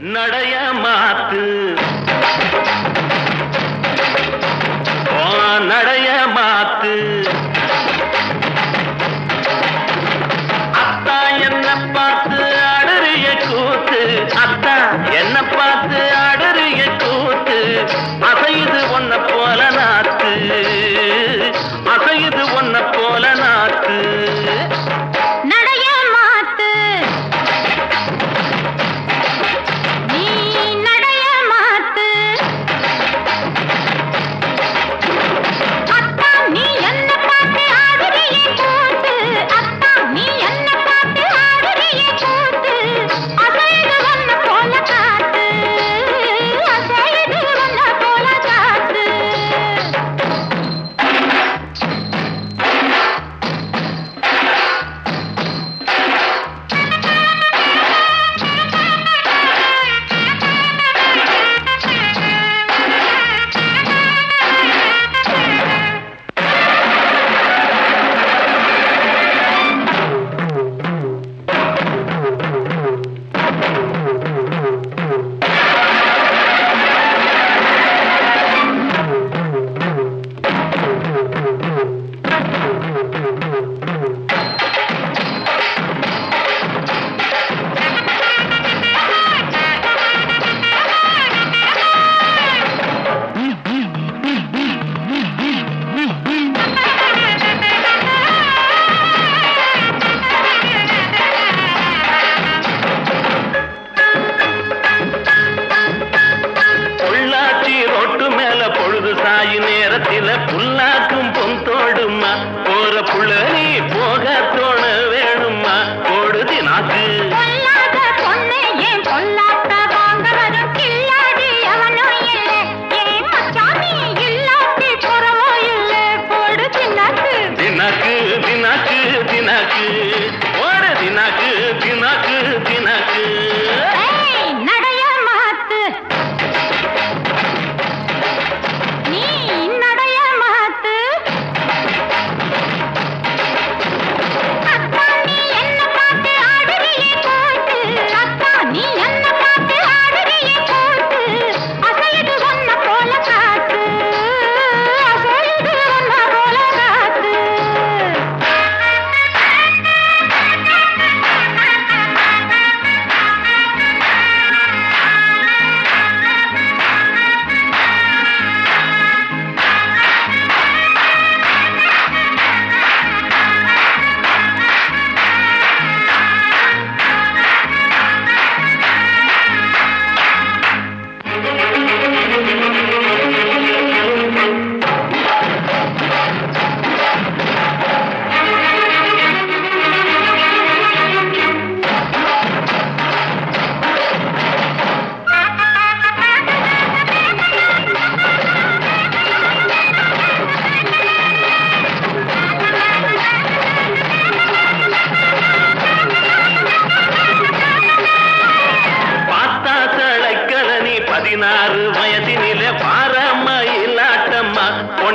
நடைய மாத்து. சாயு நேரத்தில புல்லாக்கும் பொன் தோடுமா? போற புள்ள நீ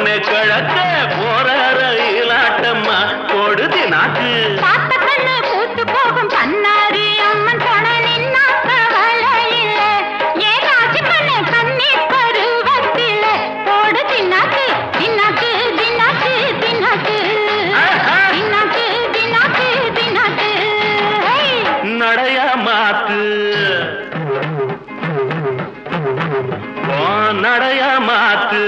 பொண்ணு கிழக்க போறார இலாட்டம்மா பொடுதி நாக்கு. கூட்டு போகும் கண்ணாரி அம்மன் போன நின்னா கவலையில் ஏதாச்சும் கண்ணு கண்ணி பருவத்தில்? போடு தின்னாக்கு தின்னாக்கு தின்னாக்கு தின்னாக்கு தின்னாக்கு தின்னாக்கு தின்னாக்கு நடைய மாத்து. நடைய மாத்து.